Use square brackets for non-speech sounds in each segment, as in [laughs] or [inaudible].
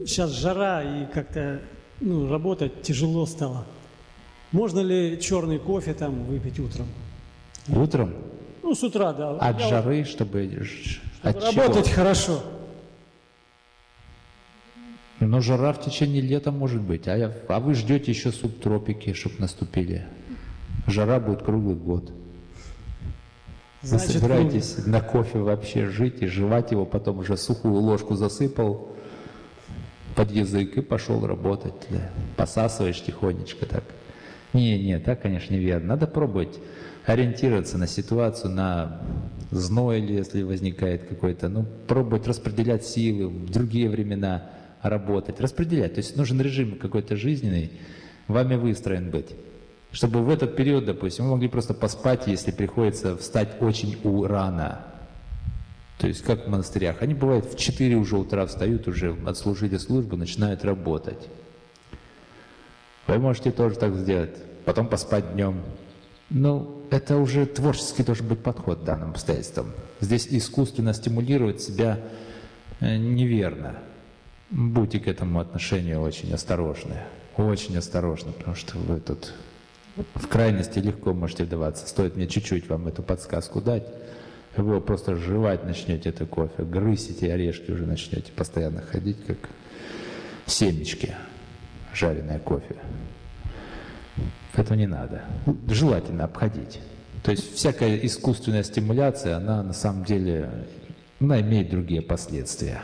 Сейчас жара и как-то ну, работать тяжело стало. Можно ли черный кофе там выпить утром? Утром? Ну, с утра, да. От Я жары, чтобы... вот, От работать чего? хорошо. Но жара в течение лета может быть. А, я- а вы ждете еще субтропики, чтобы наступили. Жара будет круглый год. Вы Значит, собираетесь на кофе вообще жить и жевать его, потом уже сухую ложку засыпал под язык и пошел работать. да. Посасываешь тихонечко так. Не, не, так, конечно, неверно. Надо пробовать ориентироваться на ситуацию, на зной или если возникает какой-то, ну, пробовать распределять силы в другие времена работать, распределять. То есть нужен режим какой-то жизненный, вами выстроен быть. Чтобы в этот период, допустим, вы могли просто поспать, если приходится встать очень у рано. То есть как в монастырях. Они бывают в 4 уже утра встают, уже отслужили службу, начинают работать. Вы можете тоже так сделать. Потом поспать днем. Ну, это уже творческий должен быть подход к данным обстоятельствам. Здесь искусственно стимулировать себя э, неверно. Будьте к этому отношению очень осторожны. Очень осторожны, потому что вы тут в крайности легко можете вдаваться. Стоит мне чуть-чуть вам эту подсказку дать, вы просто жевать начнете это кофе, грызть эти орешки уже начнете постоянно ходить, как семечки, жареное кофе. Этого не надо. Желательно обходить. То есть всякая искусственная стимуляция, она на самом деле, она имеет другие последствия.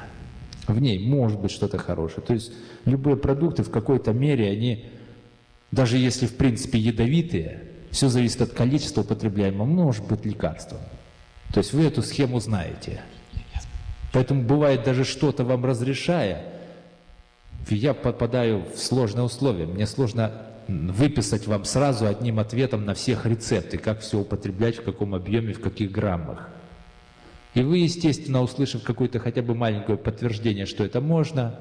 В ней может быть что-то хорошее. То есть любые продукты в какой-то мере, они, даже если в принципе ядовитые, все зависит от количества употребляемого, может быть лекарством. То есть вы эту схему знаете. Поэтому бывает даже что-то вам разрешая, я попадаю в сложные условия. Мне сложно выписать вам сразу одним ответом на всех рецепты, как все употреблять, в каком объеме, в каких граммах. И вы, естественно, услышав какое-то хотя бы маленькое подтверждение, что это можно,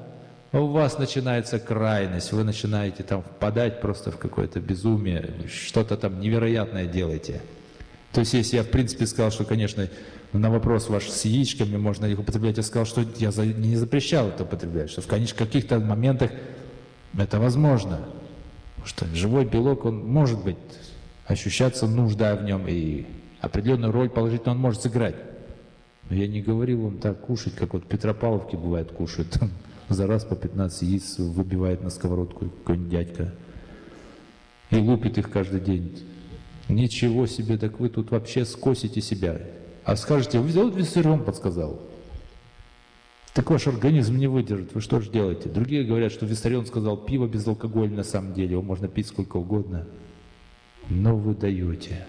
у вас начинается крайность, вы начинаете там впадать просто в какое-то безумие, что-то там невероятное делаете. То есть, если я, в принципе, сказал, что, конечно, на вопрос ваш с яичками можно их употреблять, я сказал, что я не запрещал это употреблять, что в конеч- каких-то моментах это возможно. Что живой белок, он может быть, ощущаться нужда в нем, и определенную роль положительно он может сыграть. Но я не говорил вам так кушать, как вот в Петропавловке бывает кушают. За раз по 15 яиц выбивает на сковородку какой-нибудь дядька. И лупит их каждый день. Ничего себе, так вы тут вообще скосите себя. А скажете, вы вот Виссарион подсказал. Так ваш организм не выдержит, вы что же делаете? Другие говорят, что Виссарион сказал, пиво безалкогольное на самом деле, его можно пить сколько угодно. Но вы даете.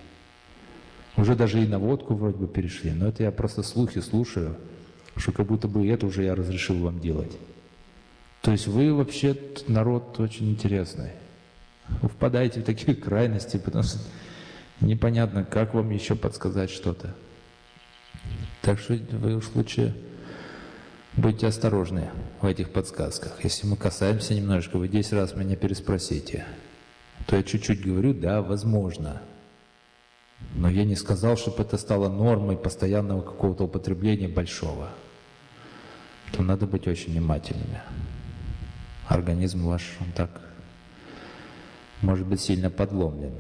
Уже даже и на водку вроде бы перешли, но это я просто слухи слушаю, что как будто бы это уже я разрешил вам делать. То есть вы вообще народ очень интересный. Вы впадаете в такие [laughs] крайности, потому что непонятно, как вам еще подсказать что-то. Так что вы уж лучше будьте осторожны в этих подсказках. Если мы касаемся немножко, вы 10 раз меня переспросите, то я чуть-чуть говорю, да, возможно. Но я не сказал, чтобы это стало нормой постоянного какого-то употребления большого. То надо быть очень внимательными. Организм ваш, он так может быть сильно подломлен.